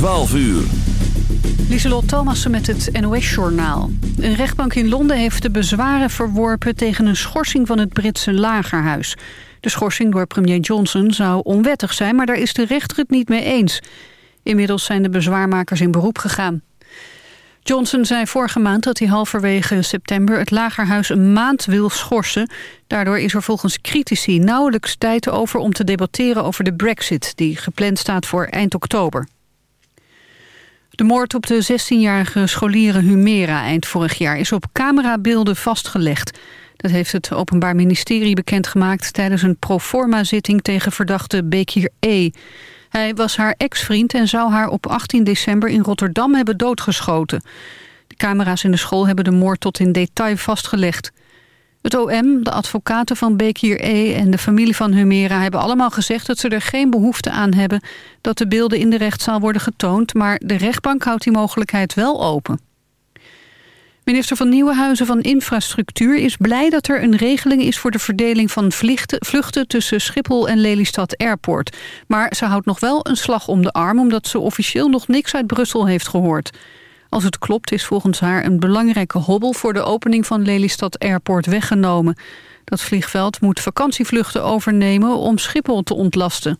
12 uur. Lieselot Thomassen met het NOS-journaal. Een rechtbank in Londen heeft de bezwaren verworpen... tegen een schorsing van het Britse lagerhuis. De schorsing door premier Johnson zou onwettig zijn... maar daar is de rechter het niet mee eens. Inmiddels zijn de bezwaarmakers in beroep gegaan. Johnson zei vorige maand dat hij halverwege september het lagerhuis een maand wil schorsen. Daardoor is er volgens critici nauwelijks tijd over om te debatteren over de brexit... die gepland staat voor eind oktober. De moord op de 16-jarige scholieren Humera eind vorig jaar is op camerabeelden vastgelegd. Dat heeft het Openbaar Ministerie bekendgemaakt tijdens een proforma-zitting tegen verdachte Bekir E. Hij was haar ex-vriend en zou haar op 18 december in Rotterdam hebben doodgeschoten. De camera's in de school hebben de moord tot in detail vastgelegd. Het OM, de advocaten van Bekir E. en de familie van Humera hebben allemaal gezegd dat ze er geen behoefte aan hebben dat de beelden in de rechtszaal worden getoond, maar de rechtbank houdt die mogelijkheid wel open. Minister van Nieuwenhuizen van Infrastructuur is blij dat er een regeling is voor de verdeling van vluchten, tussen Schiphol en Lelystad Airport. Maar ze houdt nog wel een slag om de arm omdat ze officieel nog niks uit Brussel heeft gehoord. Als het klopt is volgens haar een belangrijke hobbel voor de opening van Lelystad Airport weggenomen. Dat vliegveld moet vakantievluchten overnemen om Schiphol te ontlasten.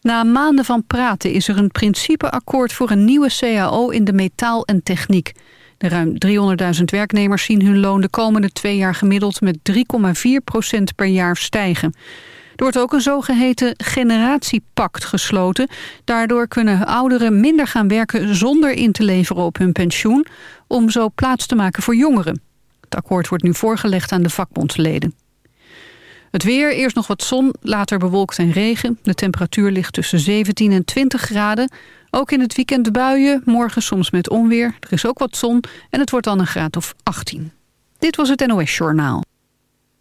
Na maanden van praten is er een principeakkoord voor een nieuwe CAO in de metaal en techniek. De ruim 300.000 werknemers zien hun loon de komende twee jaar gemiddeld met 3,4 procent per jaar stijgen. Er wordt ook een zogeheten generatiepact gesloten. Daardoor kunnen ouderen minder gaan werken zonder in te leveren op hun pensioen... om zo plaats te maken voor jongeren. Het akkoord wordt nu voorgelegd aan de vakbondsleden. Het weer, eerst nog wat zon, later bewolkt en regen. De temperatuur ligt tussen 17 en 20 graden. Ook in het weekend buien, morgen soms met onweer. Er is ook wat zon en het wordt dan een graad of 18. Dit was het NOS Journaal.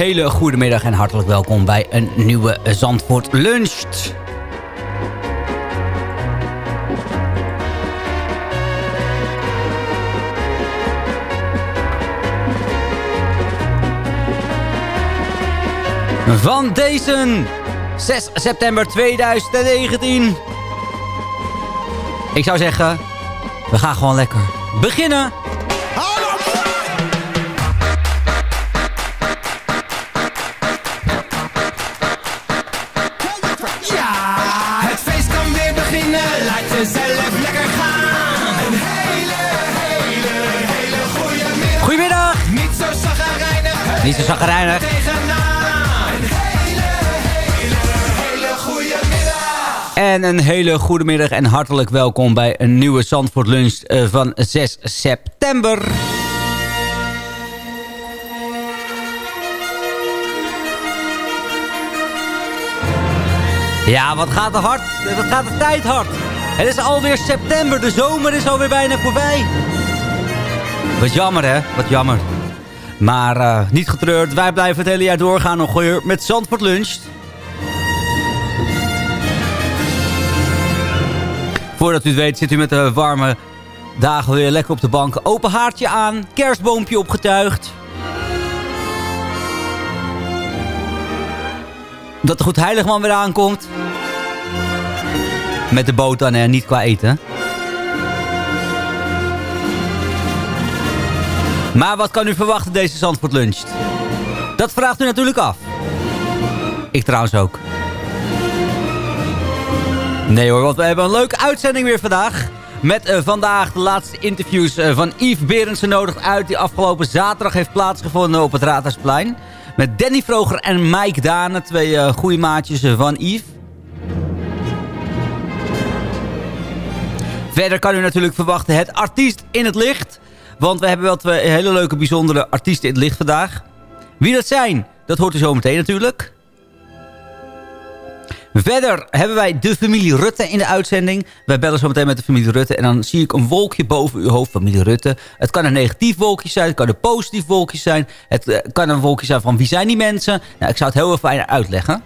Hele goede middag en hartelijk welkom bij een nieuwe Zandvoort Luncht. Van deze 6 september 2019. Ik zou zeggen, we gaan gewoon lekker beginnen. Niet zo. En een hele goede middag en hartelijk welkom bij een nieuwe Zandvoort Lunch eh, van 6 september. Ja, wat gaat er hard? Wat gaat de tijd hard? Het is alweer september, de zomer is alweer bijna voorbij. Wat jammer hè, wat jammer. Maar eh, niet getreurd, wij blijven het hele jaar doorgaan nog weer met Zandvoort Lunch. Voordat u het weet zit u met de warme dagen weer lekker op de bank. Open haartje aan, kerstboompje opgetuigd. Dat de goed heiligman weer aankomt. Met de boot en niet qua eten. Maar wat kan u verwachten deze Zandvoort lunch? Dat vraagt u natuurlijk af. Ik trouwens ook. Nee hoor, want we hebben een leuke uitzending weer vandaag. Met eh, vandaag de laatste interviews eh, van Yves Berendsen nodig uit... die afgelopen zaterdag heeft plaatsgevonden op het Raadhuisplein. Met Danny Vroger en Mike Dane, twee uh, goede maatjes eh, van Yves. Verder kan u natuurlijk verwachten het artiest in het licht. Want we hebben wel twee hele leuke, bijzondere artiesten in het licht vandaag. Wie dat zijn, dat hoort u zo meteen natuurlijk. Verder hebben wij de familie Rutte in de uitzending. Wij bellen zo meteen met de familie Rutte. En dan zie ik een wolkje boven uw hoofd, familie Rutte. Het kan een negatief wolkje zijn, het kan een positief wolkje zijn. Het eh, kan een wolkje zijn van wie zijn die mensen. Nou, ik zou het heel even fijn uitleggen.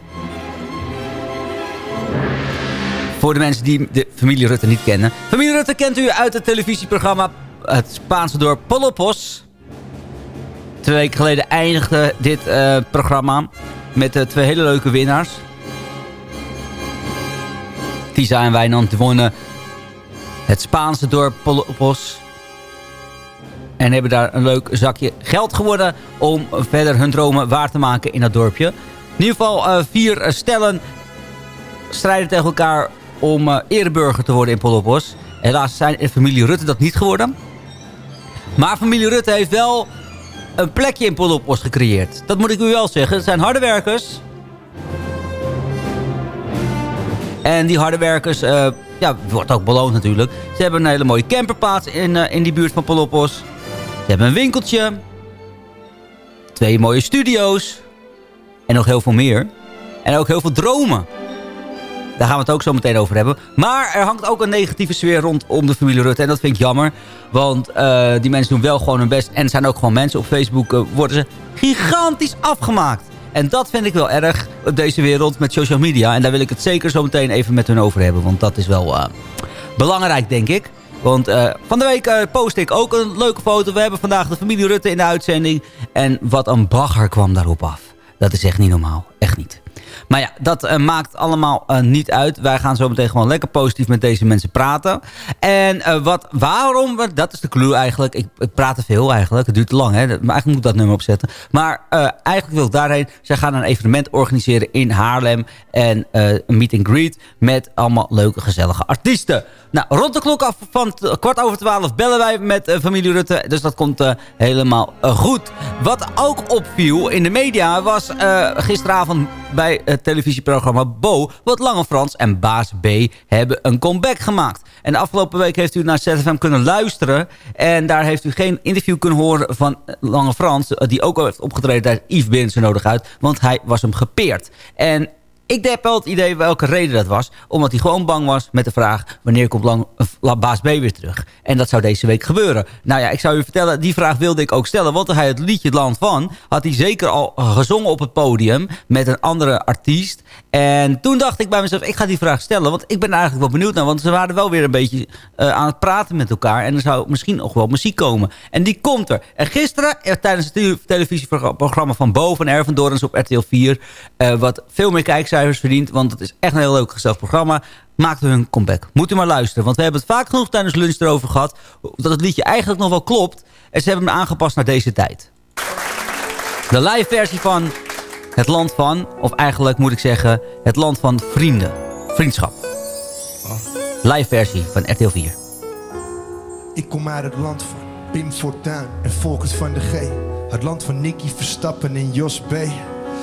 Voor de mensen die de familie Rutte niet kennen. Familie Rutte kent u uit het televisieprogramma Het Spaanse dorp Polopos. Twee weken geleden eindigde dit eh, programma met twee hele leuke winnaars. Tisa en Wijnand wonnen het Spaanse dorp Polopos. En hebben daar een leuk zakje geld geworden om verder hun dromen waar te maken in dat dorpje. In ieder geval uh, vier stellen strijden tegen elkaar om uh, ereburger te worden in Polopos. Helaas zijn familie Rutte dat niet geworden. Maar familie Rutte heeft wel een plekje in Polopos gecreëerd. Dat moet ik u wel zeggen. Het zijn harde werkers. En die harde werkers, uh, ja, wordt ook beloond natuurlijk. Ze hebben een hele mooie camperplaats in, uh, in die buurt van Polopos. Ze hebben een winkeltje. Twee mooie studio's. En nog heel veel meer. En ook heel veel dromen. Daar gaan we het ook zo meteen over hebben. Maar er hangt ook een negatieve sfeer rondom de familie Rutte. En dat vind ik jammer. Want uh, die mensen doen wel gewoon hun best. En zijn ook gewoon mensen op Facebook. Uh, worden ze gigantisch afgemaakt. En dat vind ik wel erg op deze wereld met social media. En daar wil ik het zeker zo meteen even met hun over hebben. Want dat is wel uh, belangrijk, denk ik. Want van de week uh, post ik ook een leuke foto. We hebben vandaag de familie Rutte in de uitzending. En wat een bagger kwam daarop af. Dat is echt niet normaal. Echt niet. Maar ja, dat uh, maakt allemaal uh, niet uit. Wij gaan zo meteen gewoon lekker positief met deze mensen praten. En uh, wat, waarom, dat is de clue eigenlijk. Ik, ik praat te veel eigenlijk. Het duurt te lang, hè. Maar eigenlijk moet ik dat nummer opzetten. Maar eigenlijk wil ik daarheen. Zij gaan een evenement organiseren in Haarlem. En een meet and greet met allemaal leuke, gezellige artiesten. Nou, rond de klok af van kwart over twaalf bellen wij met familie Rutte. Dus dat komt helemaal goed. Wat ook opviel in de media was gisteravond bij het televisieprogramma Bo... wat Lange Frans en Baas B hebben een comeback gemaakt. En de afgelopen week heeft u naar ZFM kunnen luisteren... en daar heeft u geen interview kunnen horen van Lange Frans... die ook al heeft opgetreden tijdens Yves Binnen nodig uit... want hij was hem gepeerd. En Ik heb wel het idee welke reden dat was. Omdat hij gewoon bang was met de vraag... wanneer komt lang, uh, baas B weer terug? En dat zou deze week gebeuren. Nou ja, ik zou u vertellen, die vraag wilde ik ook stellen. Want hij het liedje Land Van... had hij zeker al gezongen op het podium... met een andere artiest. En toen dacht ik bij mezelf, ik ga die vraag stellen. Want ik ben eigenlijk wel benieuwd naar. Want ze waren wel weer een beetje uh, aan het praten met elkaar. En er zou misschien nog wel muziek komen. En die komt er. En gisteren, eh, tijdens het televisieprogramma van Bo van Erven Dorens op RTL 4... Uh, wat veel meer kijkcijfers verdient... want het is echt een heel leuk gesteld programma... maakte hun comeback. Moet u maar luisteren. Want we hebben het vaak genoeg tijdens lunch erover gehad... dat het liedje eigenlijk nog wel klopt. En ze hebben hem aangepast naar deze tijd. De live versie van Het Land van... of eigenlijk moet ik zeggen... Het Land van Vrienden. Vriendschap. Live versie van RTL 4. Ik kom uit het land van Pim Fortuyn en Volkert van de G. Het land van Nicky Verstappen en Jos B.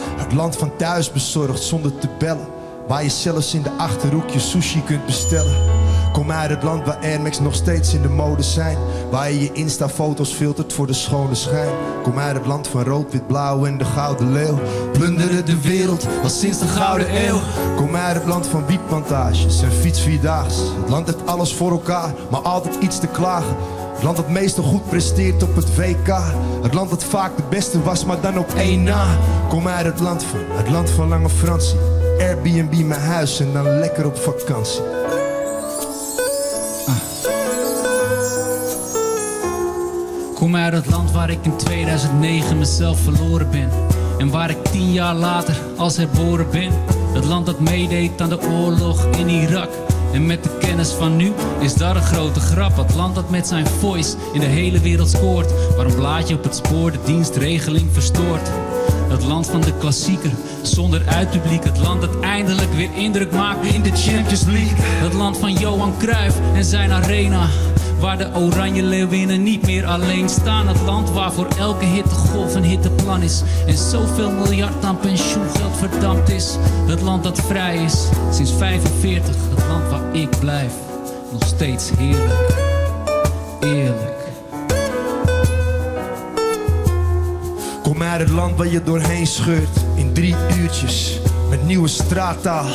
Het land van thuis bezorgd zonder te bellen. Waar je zelfs in de achterhoek je sushi kunt bestellen. Kom uit het land waar Air Max nog steeds in de mode zijn. Waar je je Insta-foto's filtert voor de schone schijn. Kom uit het land van rood, wit, blauw en de gouden leeuw. Plunderen de wereld al sinds de gouden eeuw. Kom uit het land van wietplantages en fietsvierdaagse. Het land heeft alles voor elkaar, maar altijd iets te klagen. Het land dat meestal goed presteert op het WK. Het land dat vaak de beste was, maar dan op één na. Kom uit het land van, het land van Lange Fransie. Airbnb mijn huis en dan lekker op vakantie. Kom uit het land waar ik in 2009 mezelf verloren ben. En waar ik tien jaar later als herboren ben. Het land dat meedeed aan de oorlog in Irak. En met de kennis van nu is dat een grote grap. Het land dat met zijn voice in de hele wereld scoort. Waar een blaadje op het spoor de dienstregeling verstoort. Het land van de klassieker, zonder uitpubliek. Het land dat eindelijk weer indruk maakt in de Champions League. Het land van Johan Cruijff en zijn arena. Waar de oranje leeuwinnen niet meer alleen staan. Het land waar voor elke hittegolf een hitteplan is. En zoveel miljard aan pensioengeld verdampt is. Het land dat vrij is sinds 45. Het land waar ik blijf. Nog steeds heerlijk. Eerlijk. Kom uit het land waar je doorheen scheurt in drie uurtjes. Met nieuwe straattaal,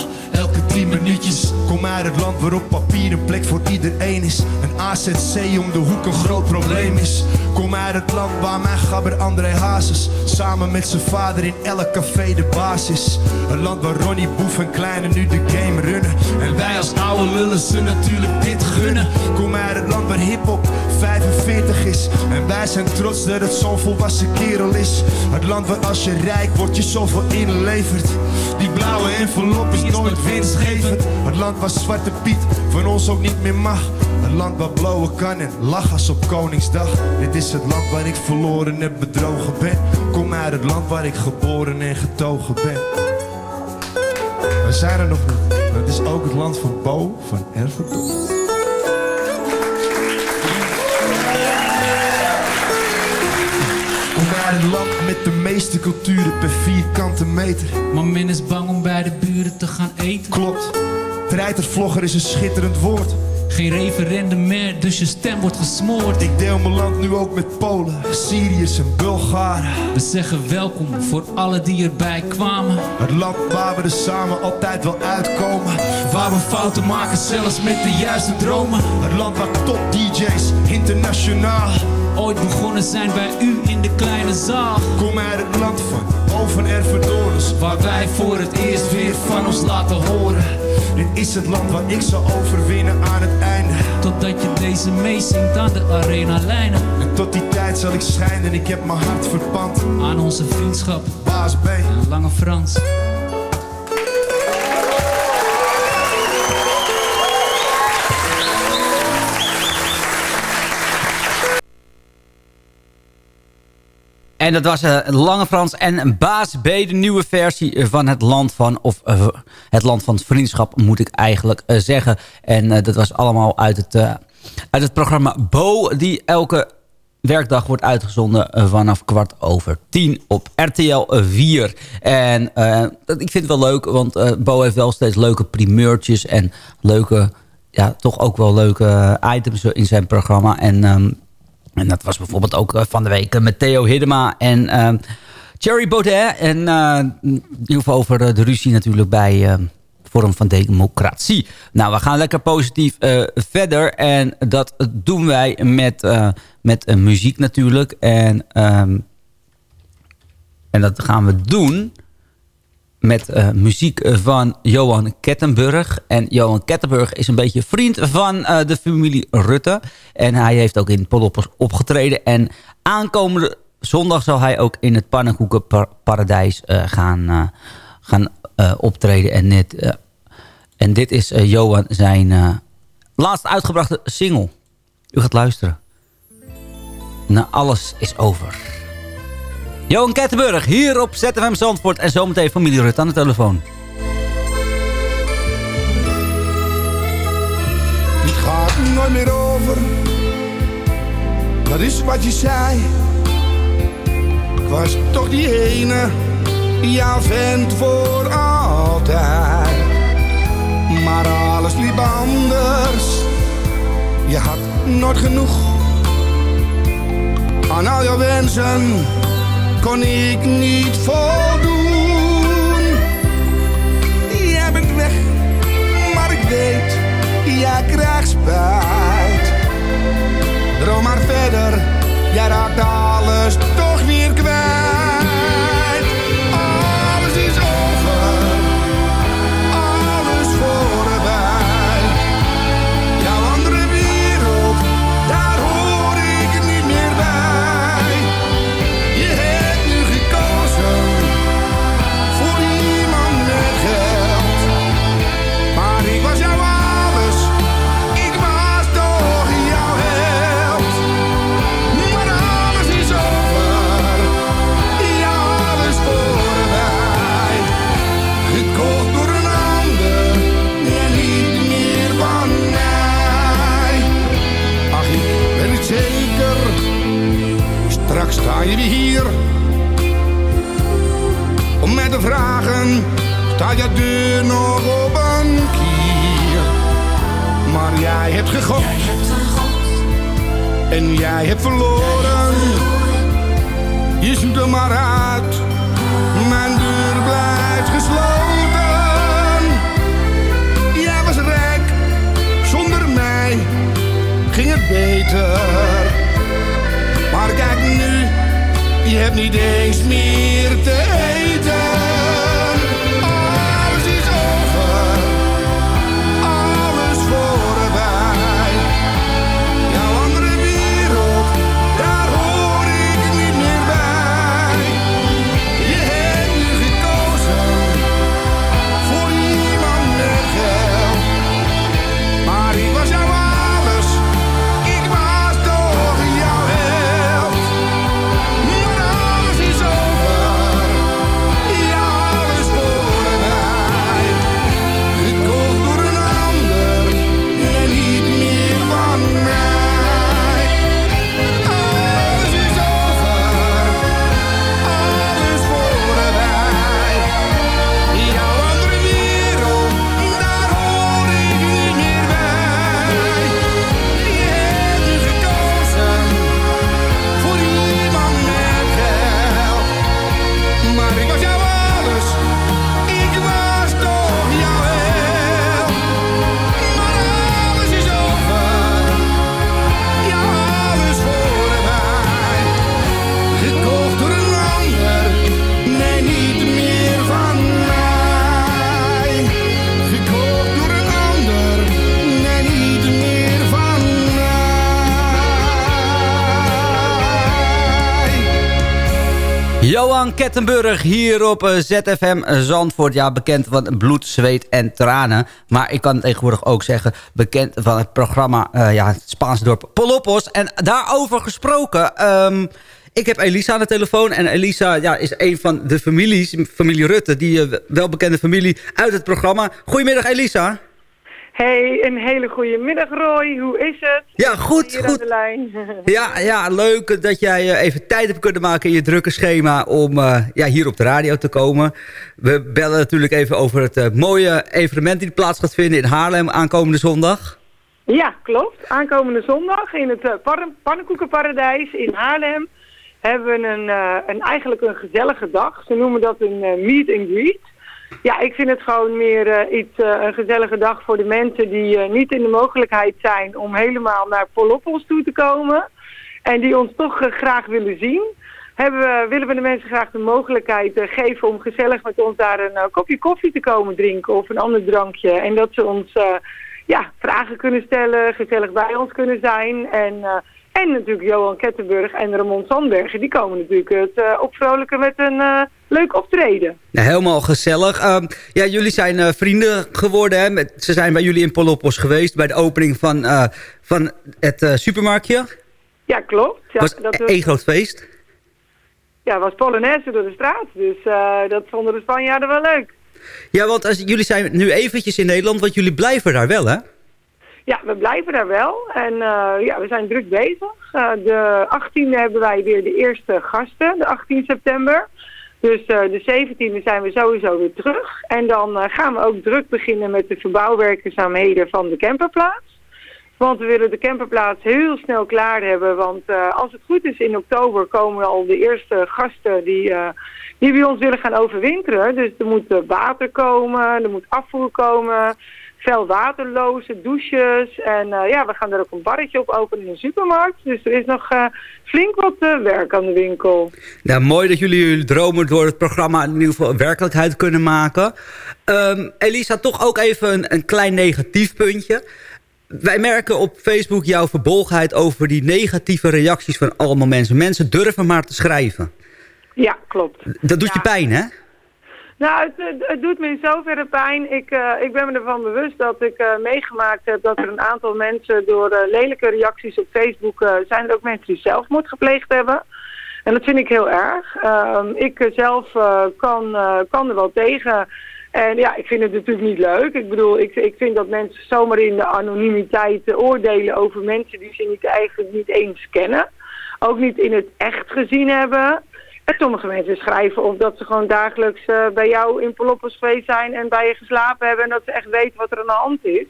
minuutjes. Kom uit het land waarop papier een plek voor iedereen is. Een AZC om de hoek een groot probleem is. Kom uit het land waar mijn gabber André Hazes samen met zijn vader in elk café de baas is. Een land waar Ronnie Boef en Kleine nu de game runnen. En wij als oude lullen ze natuurlijk dit gunnen. Kom uit het land waar hiphop 45 is. En wij zijn trots dat het zo'n volwassen kerel is. Het land waar als je rijk wordt je zoveel inlevert. Blauwe envelop is nooit winstgevend. Het land waar Zwarte Piet van ons ook niet meer mag. Het land waar blowen kan en lach als op Koningsdag. Dit is het land waar ik verloren en bedrogen ben. Kom uit het land waar ik geboren en getogen ben. We zijn er nog niet. Het is ook het land van Bo van Erferdorp. Uit het land met de meeste culturen per vierkante meter. Maar men is bang om bij de buren te gaan eten. Klopt. Treitervlogger is een schitterend woord. Geen referendum meer, dus je stem wordt gesmoord. Ik deel mijn land nu ook met Polen, Syriërs en Bulgaren. We zeggen welkom voor alle die erbij kwamen. Het land waar we er samen altijd wel uitkomen. Waar we fouten maken, zelfs met de juiste dromen. Het land waar top DJ's internationaal ooit begonnen zijn bij u in de kleine zaal. Kom uit het land van Oven Ervedorens, waar wij voor het eerst weer van ons laten horen. Dit is het land waar ik zal overwinnen aan het einde. Totdat je deze meezingt aan de arena lijnen. En tot die tijd zal ik schijnen, ik heb mijn hart verpand. Aan onze vriendschap, Baas B en Lange Frans. En dat was uh, Lange Frans en Baas B, de nieuwe versie van het land van... of uh, het land van vriendschap, moet ik eigenlijk uh, zeggen. En dat was allemaal uit het, uit het programma Bo... die elke werkdag wordt uitgezonden vanaf kwart over tien op RTL 4. En ik vind het wel leuk, want Bo heeft wel steeds leuke primeurtjes... en leuke, ja, toch ook wel leuke items in zijn programma. En... Um, en dat was bijvoorbeeld ook van de week met Theo Hiddema en uh, Thierry Baudet. En eh, geval over eh, de ruzie natuurlijk bij uh, Forum van Democratie. Nou, we gaan lekker positief uh, verder. En dat doen wij met, uh, met muziek natuurlijk. En, um, en dat gaan we doen met uh, muziek van Johan Kettenburg. En Johan Kettenburg is een beetje vriend van uh, de familie Rutte. En hij heeft ook in Polloppers opgetreden. En aankomende zondag zal hij ook in het Pannenkoekenparadijs gaan, gaan optreden. En, net, en dit is Johan zijn laatst uitgebrachte single. U gaat luisteren. Nou, alles is over. Johan Kettenburg, hier op ZFM Zandvoort. En zometeen familie Rut aan de telefoon. Het gaat nooit meer over. Dat is wat je zei. Ik was toch die ene. Jouw vent voor altijd. Maar alles liep anders. Je had nooit genoeg. Aan al jouw wensen kon ik niet voldoen. Jij bent weg, maar ik weet, jij krijgt spijt. Droom maar verder, jij raakt alles toch weer kwijt. Johan Kettenburg hier op eh, ZFM Zandvoort. Ja, bekend van bloed, zweet en tranen. Maar ik kan tegenwoordig ook zeggen... bekend van het programma eh, ja, dorp Polopos. En daarover gesproken... ehm, ik heb Elisa aan de telefoon. En Elisa ja, is een van de families, familie Rutte... die uh, welbekende familie uit het programma. Goedemiddag Elisa. Hey, een hele goede middag Roy. Hoe is het? Ja, goed, goed. Ja, ja, leuk dat jij eh, even tijd hebt kunnen maken in je drukke schema om eh, ja, hier op de radio te komen. We bellen natuurlijk even over het eh, mooie evenement die plaats gaat vinden in Haarlem aankomende zondag. Ja, klopt. Aankomende zondag in het uh, Pannenkoekenparadijs in Haarlem hebben we een, een, eigenlijk een gezellige dag. Ze noemen dat een meet and greet. Ja, ik vind het gewoon meer eh, iets, eh, een gezellige dag voor de mensen die eh, niet in de mogelijkheid zijn om helemaal naar Poloppos toe te komen. En die ons toch graag willen zien. Hebben we, willen we de mensen graag de mogelijkheid geven om gezellig met ons daar een kopje koffie te komen drinken of een ander drankje. En dat ze ons ja, vragen kunnen stellen, gezellig bij ons kunnen zijn. En, en natuurlijk Johan Kettenburg en Ramon Sandbergen, die komen natuurlijk het uh, opvrolijken met een uh, leuk optreden. Nou, helemaal gezellig. Um, ja, jullie zijn uh, vrienden geworden. Hè? Met, ze zijn bij jullie in Polopos geweest bij de opening van, van het supermarktje. Ja, klopt. Ja, was dat was één groot feest. Ja, was Polonaise door de straat. Dus dat vonden de Spanjaarden wel leuk. Ja, want als, jullie zijn nu eventjes in Nederland, want jullie blijven daar wel, hè? Ja, we blijven daar wel. En uh, ja, we zijn druk bezig. Uh, de 18e hebben wij weer de eerste gasten, de 18 september. Dus uh, de 17e zijn we sowieso weer terug. En dan gaan we ook druk beginnen met de verbouwwerkzaamheden van de camperplaats. Want we willen de camperplaats heel snel klaar hebben. Want als het goed is in oktober komen al de eerste gasten die, die bij ons willen gaan overwinteren. Dus er moet water komen, er moet afvoer komen veel waterloze douches. En uh, ja, we gaan er ook een barretje op openen in de supermarkt. Dus er is nog uh, flink wat uh, werk aan de winkel. Nou, mooi dat jullie jullie dromen door het programma in ieder geval werkelijkheid kunnen maken. Um, Elisa, toch ook even een, een klein negatief puntje. Wij merken op Facebook jouw verbolgenheid over die negatieve reacties van allemaal mensen. Mensen durven maar te schrijven. Ja, klopt. Dat doet ja. je pijn, hè? Nou, het, het, doet me in zoverre pijn. Ik, uh, ik ben me ervan bewust dat ik uh, meegemaakt heb dat er een aantal mensen door uh, lelijke reacties op Facebook... zijn er ook mensen die zelfmoord gepleegd hebben. En dat vind ik heel erg. Ehm, ik zelf kan, kan er wel tegen. En ja, ik vind het natuurlijk niet leuk. Ik bedoel, ik, ik vind dat mensen zomaar in de anonimiteit oordelen over mensen die ze niet, eigenlijk niet eens kennen. Ook niet in het echt gezien hebben. En sommige mensen schrijven of dat ze gewoon dagelijks uh, bij jou in geweest zijn en bij je geslapen hebben en dat ze echt weten wat er aan de hand is.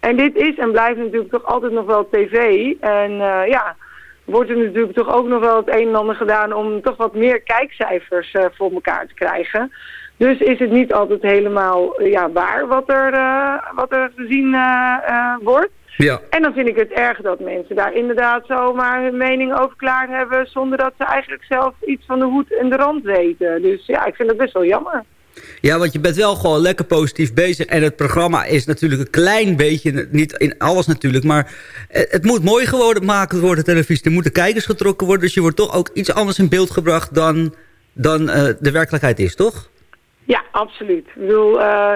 En dit is en blijft natuurlijk toch altijd nog wel tv. En uh, ja, wordt er natuurlijk toch ook nog wel het een en ander gedaan om toch wat meer kijkcijfers uh, voor elkaar te krijgen. Dus is het niet altijd helemaal ja, waar wat er, wat er gezien wordt. Ja. En dan vind ik het erg dat mensen daar inderdaad zomaar hun mening over klaar hebben... zonder dat ze eigenlijk zelf iets van de hoed en de rand weten. Dus ja, ik vind het best wel jammer. Ja, want je bent wel gewoon lekker positief bezig. En het programma is natuurlijk een klein beetje, niet in alles natuurlijk... maar het moet mooi geworden maken worden, televisie. Er moeten kijkers getrokken worden. Dus je wordt toch ook iets anders in beeld gebracht dan, dan uh, de werkelijkheid is, toch? Ja, absoluut. Ik bedoel, uh,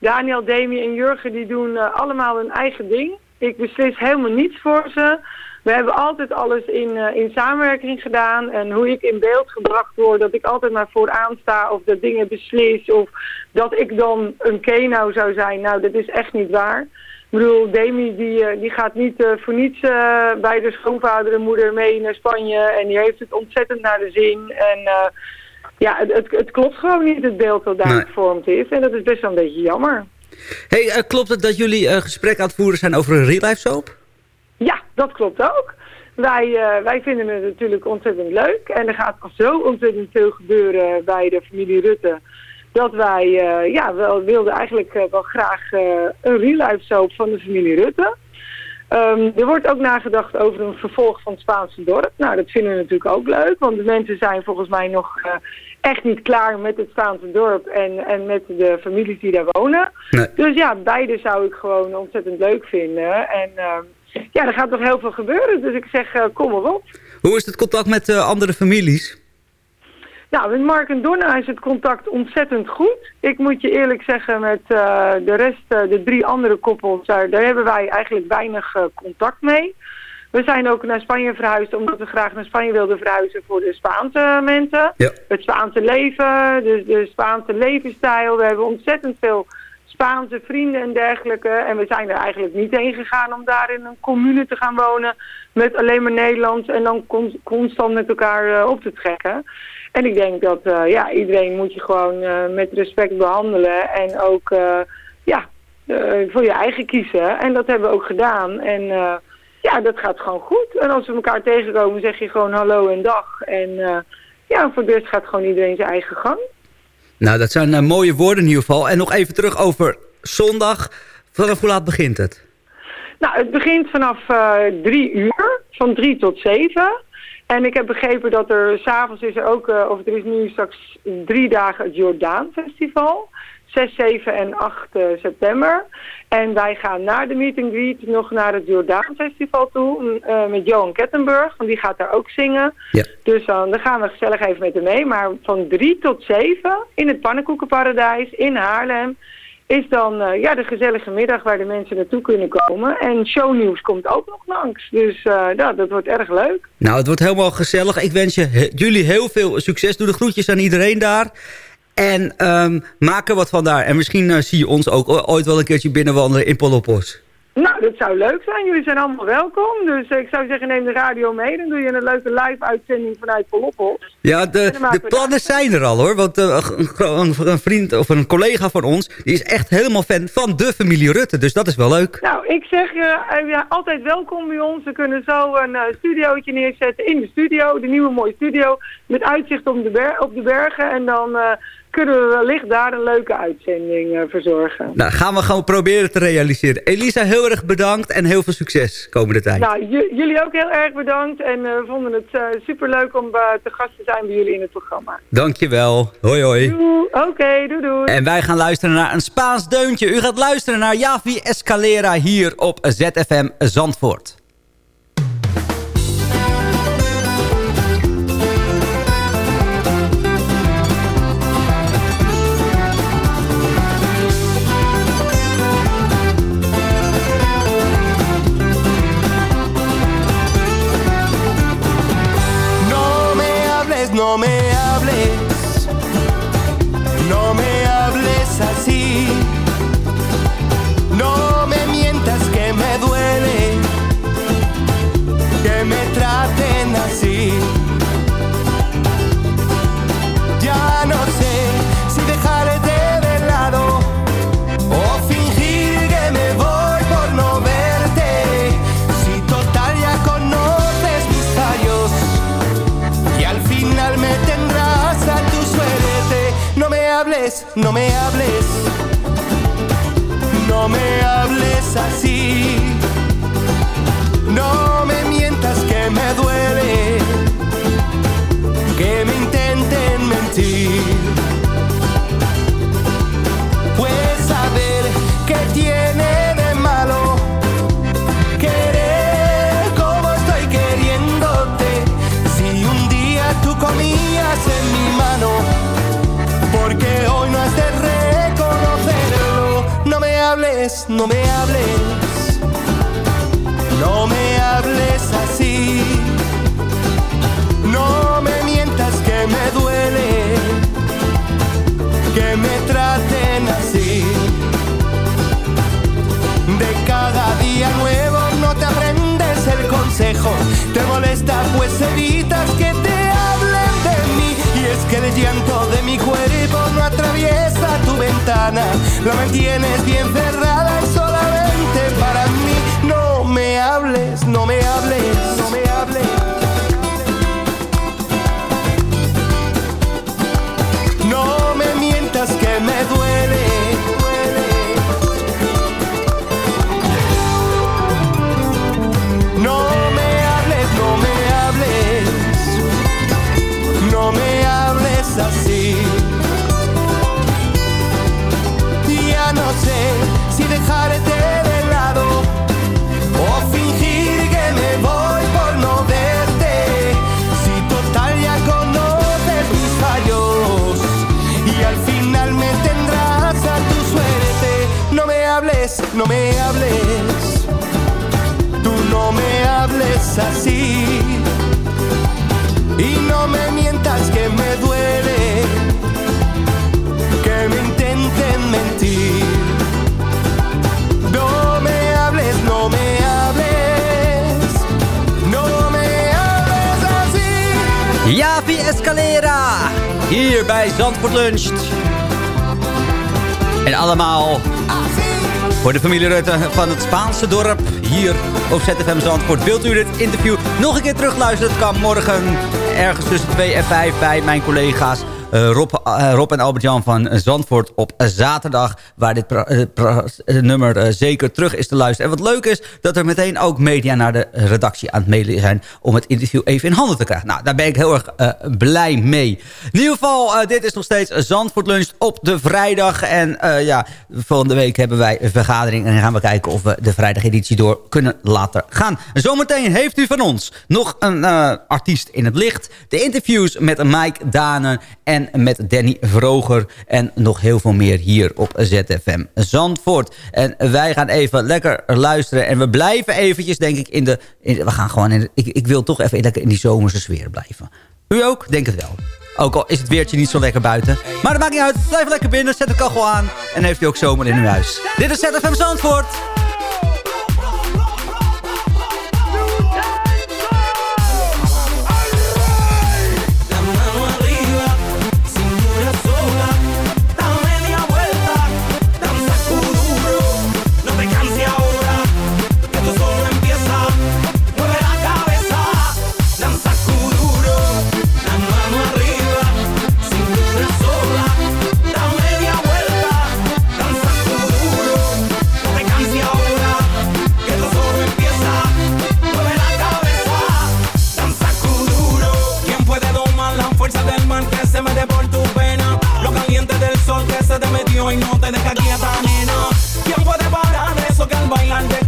Daniel, Demi en Jurgen die doen uh, allemaal hun eigen ding... Ik beslis helemaal niets voor ze. We hebben altijd alles in, uh, in samenwerking gedaan. En hoe ik in beeld gebracht word, dat ik altijd maar vooraan sta of dat dingen beslis. Of dat ik dan een kenau zou zijn. Nou, dat is echt niet waar. Ik bedoel, Demi die, uh, die gaat niet uh, voor niets bij de schoonvader en moeder mee naar Spanje. En die heeft het ontzettend naar de zin. En ja, het, het, het, klopt gewoon niet, het beeld dat daar nee. gevormd is. En dat is best wel een beetje jammer. Hey, uh, klopt het dat jullie uh, gesprek aan het voeren zijn over een real life soap? Ja, dat klopt ook. Wij, uh, wij vinden het natuurlijk ontzettend leuk. En er gaat zo ontzettend veel gebeuren bij de familie Rutte. Dat wij ja, wel, wilden eigenlijk wel graag een real life soap van de familie Rutte. Um, er wordt ook nagedacht over een vervolg van het Spaanse dorp. Nou, dat vinden we natuurlijk ook leuk. Want de mensen zijn volgens mij nog echt niet klaar met het Spaanse dorp en, en met de families die daar wonen. Nee. Dus ja, beide zou ik gewoon ontzettend leuk vinden. En uh, ja, er gaat nog heel veel gebeuren. Dus ik zeg, uh, kom maar op. Hoe is het contact met uh, andere families? Nou, met Mark en Donna is het contact ontzettend goed. Ik moet je eerlijk zeggen, met de rest, de drie andere koppels, daar, daar hebben wij eigenlijk weinig contact mee. We zijn ook naar Spanje verhuisd omdat we graag naar Spanje wilden verhuizen voor de Spaanse mensen. Ja. Het Spaanse leven, de, de Spaanse levensstijl. We hebben ontzettend veel Spaanse vrienden en dergelijke. En we zijn er eigenlijk niet heen gegaan om daar in een commune te gaan wonen met alleen maar Nederlands en dan con constant met elkaar uh, op te trekken. En ik denk dat uh, ja, iedereen moet je gewoon uh, met respect behandelen en ook ja, voor je eigen kiezen. En dat hebben we ook gedaan. En ja, dat gaat gewoon goed. En als we elkaar tegenkomen, zeg je gewoon hallo en dag. En eh, ja, voor de rest gaat gewoon iedereen zijn eigen gang. Nou, dat zijn eh, mooie woorden in ieder geval. En nog even terug over zondag. Vanaf hoe laat begint het? Nou, het begint vanaf eh, drie uur, van drie tot zeven. En ik heb begrepen dat er s'avonds is er ook, of er is nu straks drie dagen het Jordaan Festival. 6, 7 en 8 eh, september. En wij gaan na de meet and greet nog naar het Jordaan Festival toe. eh, met Johan Kettenburg, want die gaat daar ook zingen. Ja. Dus dan, dan gaan we gezellig even met hem mee. Maar van 3 tot 7 in het Pannenkoekenparadijs in Haarlem is dan eh, ja, de gezellige middag waar de mensen naartoe kunnen komen. En shownieuws komt ook nog langs. Dus eh, ja, dat wordt erg leuk. Nou, het wordt helemaal gezellig. Ik wens je, he- jullie heel veel succes. Doe de groetjes aan iedereen daar. En ehm, maak er wat van daar. En misschien eh, zie je ons ook ooit wel een keertje binnenwandelen in Polopos. Nou, dat zou leuk zijn. Jullie zijn allemaal welkom. Dus ik zou zeggen, neem de radio mee. Dan doe je een leuke live-uitzending vanuit Poloppos. Ja, de, maken de plannen zijn er al hoor. Want eh, een, vriend of een collega van ons... die is echt helemaal fan van de familie Rutte. Dus dat is wel leuk. Nou, ik zeg eh, ja, altijd welkom bij ons. We kunnen zo een uh, studiootje neerzetten in de studio. De nieuwe mooie studio. Met uitzicht op de, ber op de bergen. En dan uh, kunnen we wellicht daar een leuke uitzending uh, verzorgen. Nou, gaan we gewoon proberen te realiseren. Elisa, heel erg bedankt en heel veel succes komende tijd. Nou, jullie ook heel erg bedankt. En we vonden het uh, superleuk om te gast te zijn bij jullie in het programma. Dankjewel. Hoi hoi. Oké, okay, doei doei. En wij gaan luisteren naar een Spaans deuntje. U gaat luisteren naar Javi Escalera hier op ZFM Zandvoort. No me hables así, no me mientas que me duele, que me traten no me hables, no me hables así. No hables, no me hables, no me hables así. No me mientas que me duele, que me traten así. De cada día nuevo no te aprendes el consejo, te molesta pues evitas que te hablen de que el llanto de mi cuerpo no atraviesa tu ventana, la mantienes bien cerrada y solamente para mí. No me hables, no me hables, no me hables. No me mientas que me duele. Dejarte de lado o fingir que me voy por no verte. Si total ya conoces mis fallos y al final me tendrás a tu suerte. No me hables, no me hables tú no me hables así Escalera hier bij Zandvoort Luncht en allemaal Voor de familie Rutte van het Spaanse dorp hier op ZFM Zandvoort. Wilt u dit interview nog een keer terugluisteren? Het kan morgen ergens tussen 2 en 5 bij mijn collega's Rob, uh, Rob, en Albert-Jan van Zandvoort op zaterdag. Waar dit uh, nummer zeker terug is te luisteren. En wat leuk is, dat er meteen ook media naar de redactie aan het mailen zijn... om het interview even in handen te krijgen. Nou, daar ben ik heel erg blij mee. In ieder geval, dit is nog steeds Zandvoort Lunch op de vrijdag. En ja, volgende week hebben wij een vergadering... en dan gaan we kijken of we de vrijdageditie door kunnen laten gaan. Zometeen heeft u van ons nog een artiest in het licht. De interviews met Mike Danen en met Danny Vroger en nog heel veel meer hier op ZFM Zandvoort. En wij gaan even lekker luisteren en we blijven eventjes denk ik in de... We gaan gewoon in ik, ik wil toch even lekker in die zomerse sfeer blijven. U ook? Denk het wel. Ook al is het weertje niet zo lekker buiten. Maar dat maakt niet uit. Blijf lekker binnen. Zet de kachel aan. En heeft u ook zomer in uw huis. Dit is ZFM Zandvoort. y no te deja quieta, nena. ¿Quién puede parar eso que al bailar te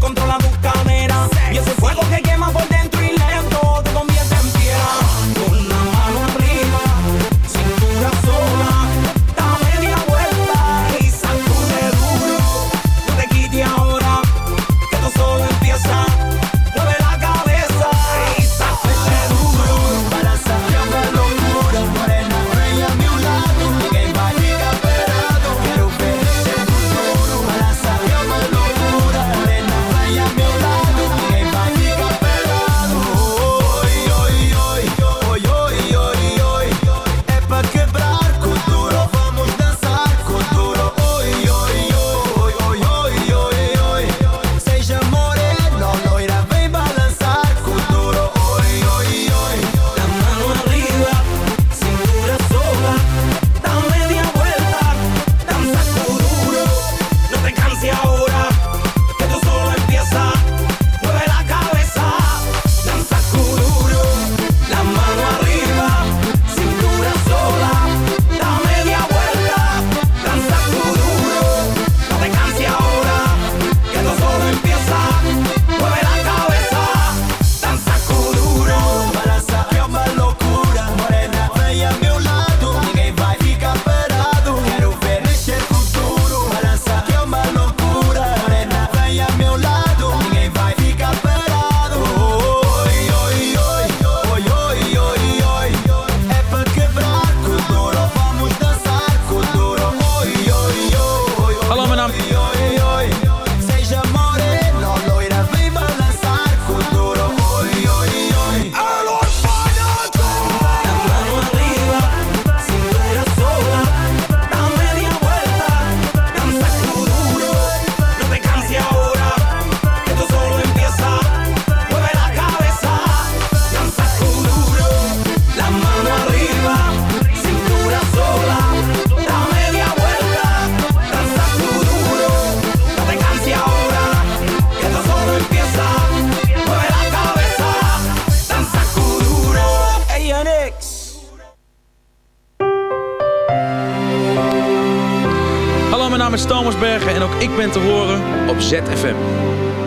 kon ik nog maar even van je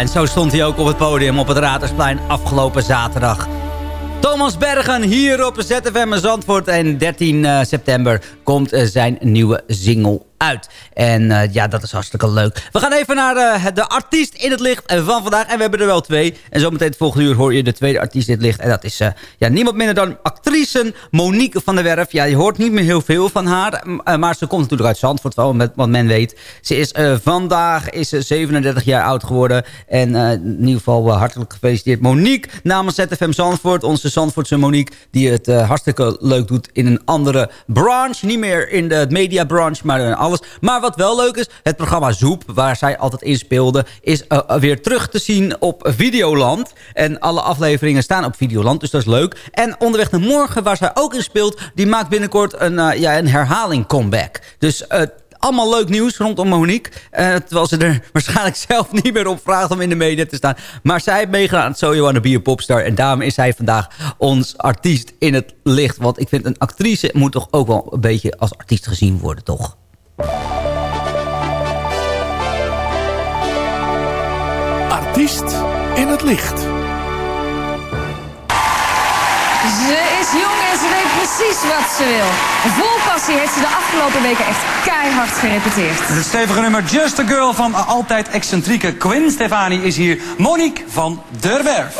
en zo stond hij ook op het podium op het Ratersplein afgelopen zaterdag. Thomas Bergen hier op ZFM Zandvoort. En 13 eh, september komt eh, zijn nieuwe single uit. En eh, ja, dat is hartstikke leuk. We gaan even naar eh, de artiest in het licht van vandaag. En we hebben er wel twee. En zometeen het volgende uur hoor je de tweede artiest in het licht. En dat is eh, ja, niemand minder dan actrice Monique van der Werf. Ja, je hoort niet meer heel veel van haar. maar ze komt natuurlijk uit Zandvoort, wel, wat men weet. Ze is vandaag is ze 37 jaar oud geworden. En in ieder geval hartelijk gefeliciteerd Monique namens ZFM Zandvoort. Onze Zandvoortse Monique, die het hartstikke leuk doet in een andere branche. Niet meer in de media branche, maar in Maar wat wel leuk is, het programma Zoep, waar zij altijd in speelde... is eh, weer terug te zien op Videoland. En alle afleveringen staan op Videoland, dus dat is leuk. En Onderweg naar Morgen, waar zij ook in speelt... die maakt binnenkort een, eh, ja, een herhaling comeback. Dus... eh, allemaal leuk nieuws rondom Monique. eh, terwijl ze er waarschijnlijk zelf niet meer op vraagt om in de media te staan. Maar zij heeft meegedaan aan het So You Wanna Be a Popstar. En daarom is zij vandaag ons artiest in het licht. Want ik vind een actrice moet toch ook wel een beetje als artiest gezien worden, toch? Artiest in het licht. Ze is jong en ze weet precies wat ze wil. Vol passie heeft ze de afgelopen weken echt keihard gerepeteerd. Het stevige nummer Just a Girl van altijd excentrieke Gwen Stefani is hier Monique van der Werf.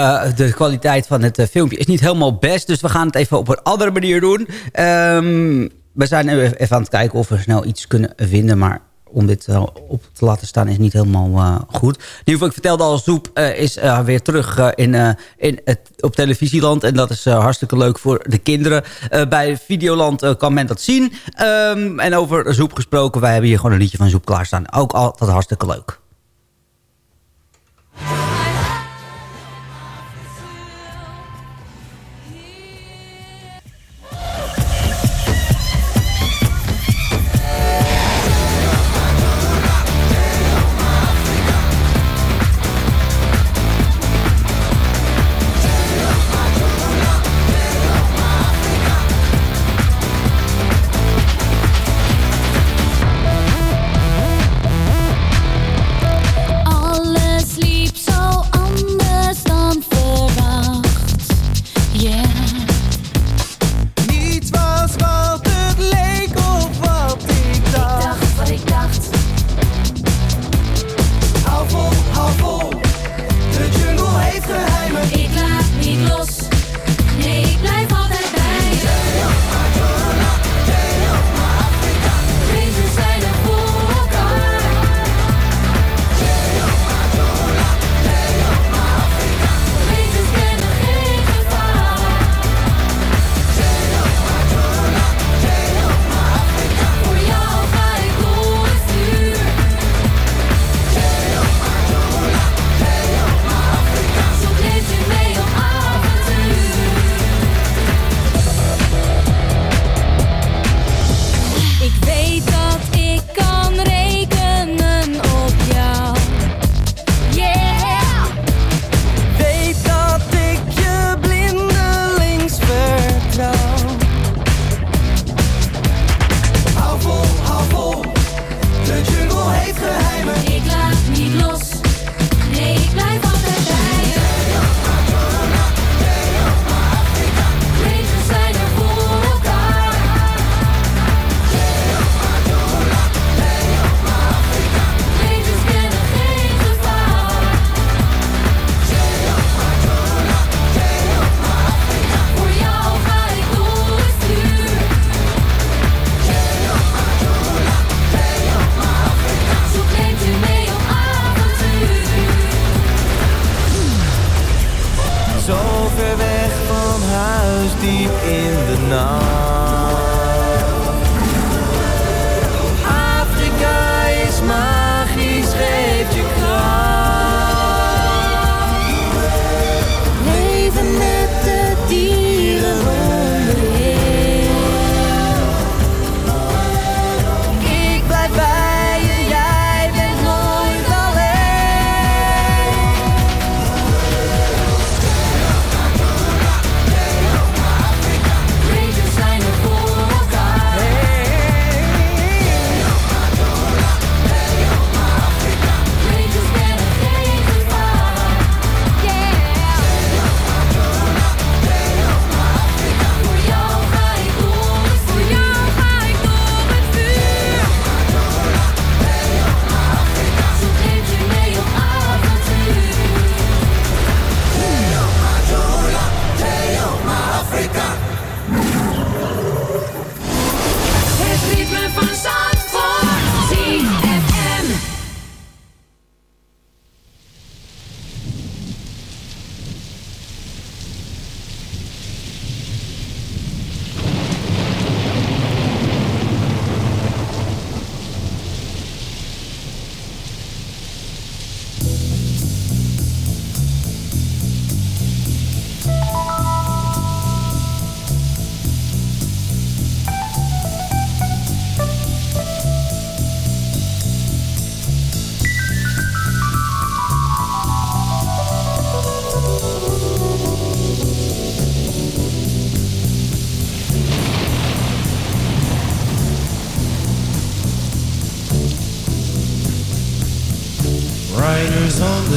Eh, de kwaliteit van het eh, filmpje is niet helemaal best. Dus we gaan het even op een andere manier doen. Ehm, we zijn even aan het kijken of we snel iets kunnen vinden. Maar om dit op te laten staan is niet helemaal eh, goed. In ieder geval, ik vertelde al, Zoep is weer terug in, in het, op televisieland. En dat is hartstikke leuk voor de kinderen. Bij Videoland kan men dat zien. Ehm, en over Zoep gesproken, wij hebben hier gewoon een liedje van Zoep klaarstaan. Ook altijd hartstikke leuk.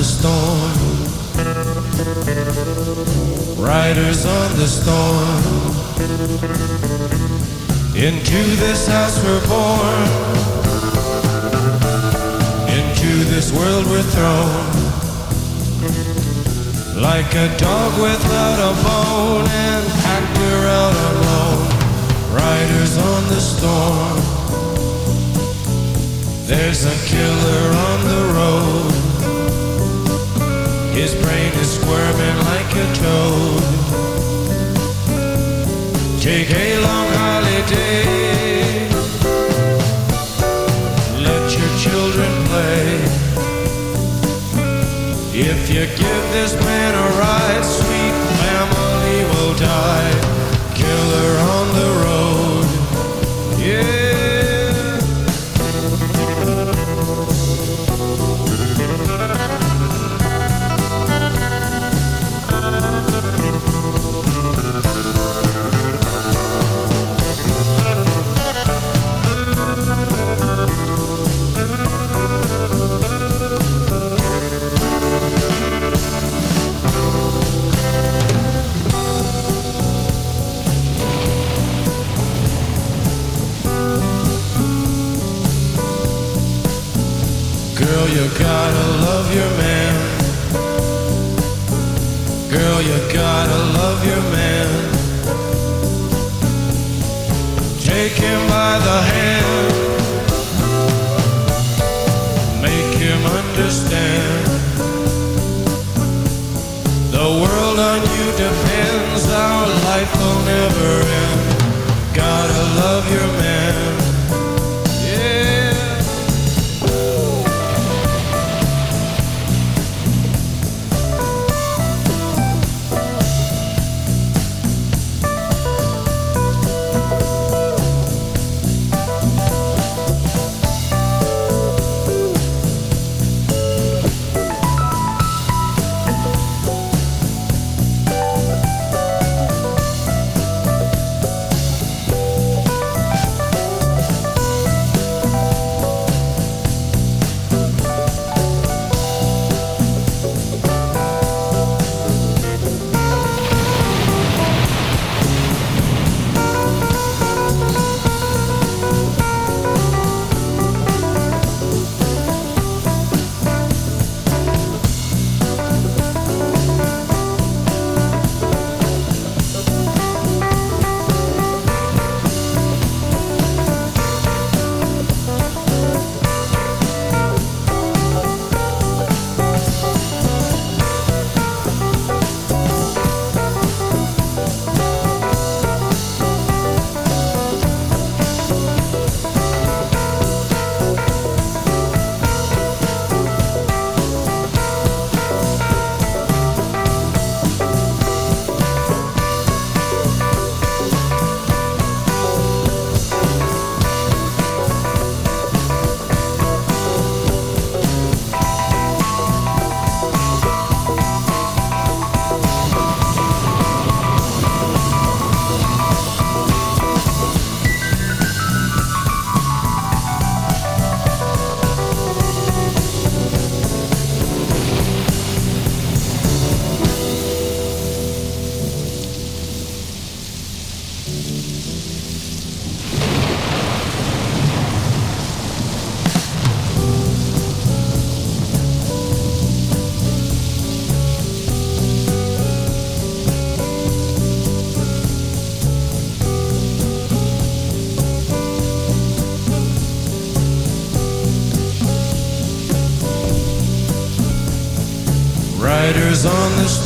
The storm. Riders on the storm.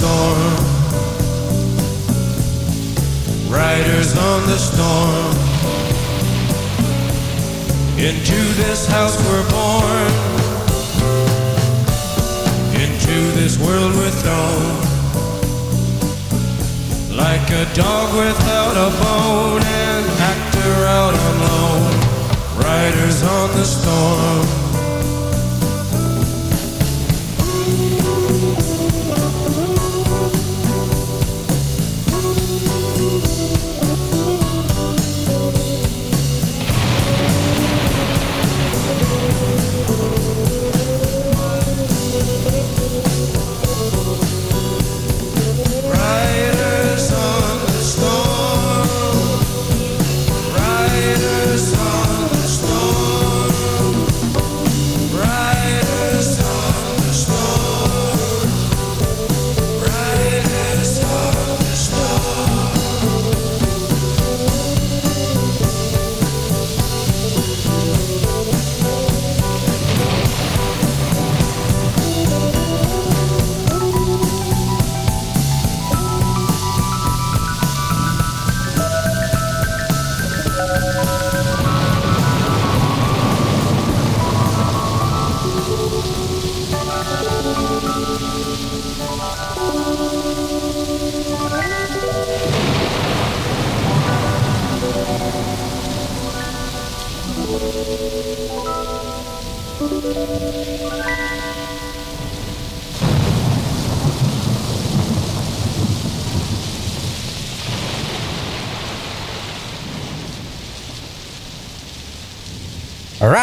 On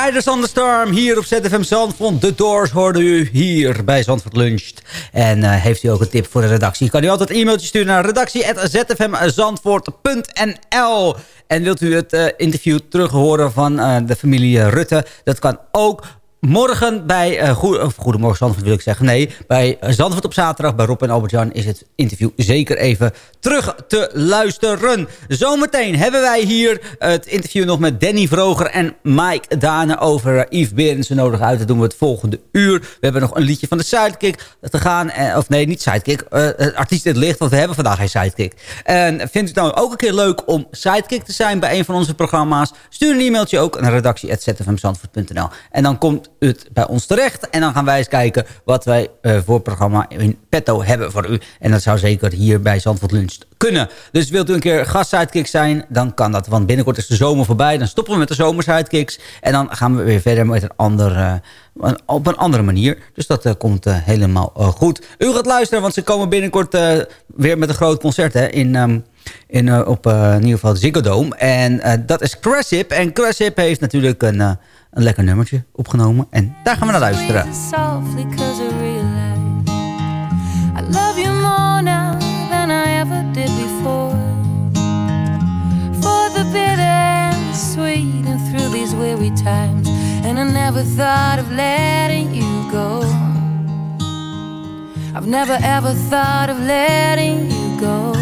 Riders on the Storm hier op ZFM Zandvoort. De Doors hoorde u hier bij Zandvoort Luncht. En uh, heeft u ook een tip voor de redactie? Kan u altijd een e-mailtje sturen naar redactie.zfmzandvoort.nl En wilt u het uh, interview terug horen van uh, de familie Rutte? Dat kan ook Morgen bij Goedemorgen Zandvoort wil ik zeggen. Nee, bij Zandvoort op zaterdag bij Rob en Albert-Jan is het interview zeker even terug te luisteren. Zometeen hebben wij hier het interview nog met Danny Vroger en Mike Dane over Yves Berendsen nodig uit. Dat doen we het volgende uur. We hebben nog een liedje van de Sidekick te gaan. Eh, of nee, niet Sidekick. Het artiest in het licht, want we hebben vandaag geen Sidekick. En vindt u het nou ook een keer leuk om Sidekick te zijn bij een van onze programma's? Stuur een e-mailtje ook naar redactie.zfmzandvoort.nl En dan komt het bij ons terecht. En dan gaan wij eens kijken wat wij voor programma in petto hebben voor u. En dat zou zeker hier bij Zandvoort Lunch kunnen. Dus wilt u een keer gastsidekick zijn, dan kan dat. Want binnenkort is de zomer voorbij. Dan stoppen we met de zomersidekicks. En dan gaan we weer verder met een ander, uh, op een andere manier. Dus dat uh, komt uh, helemaal goed. U gaat luisteren, want ze komen binnenkort weer met een groot concert hè, in... Um, in, op in ieder geval Ziggo Dome. En dat is Cressip. En Cressip heeft natuurlijk een, een lekker nummertje opgenomen. En daar gaan we naar luisteren. Weary times, and I never thought of letting you go. I've never ever thought of letting you go.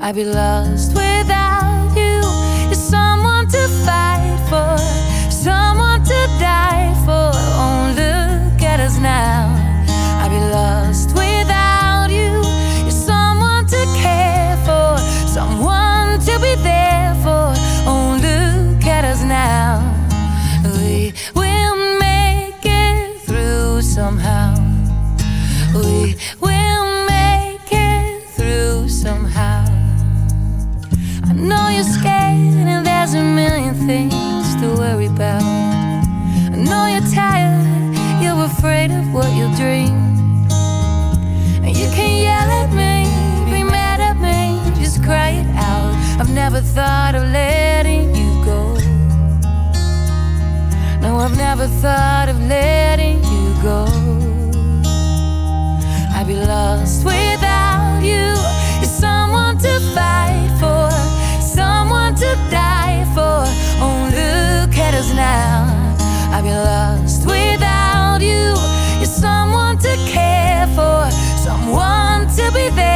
I'd be lost without you. You're someone to fight for, someone to die for. Oh, look at us now. Things to worry about. I know you're tired, you're afraid of what you'll dream. And you can yell at me, be mad at me, just cry it out. I've never thought of letting you go. No, I've never thought of letting you go. I'd be lost I'd be lost without you. You're someone to care for, someone to be there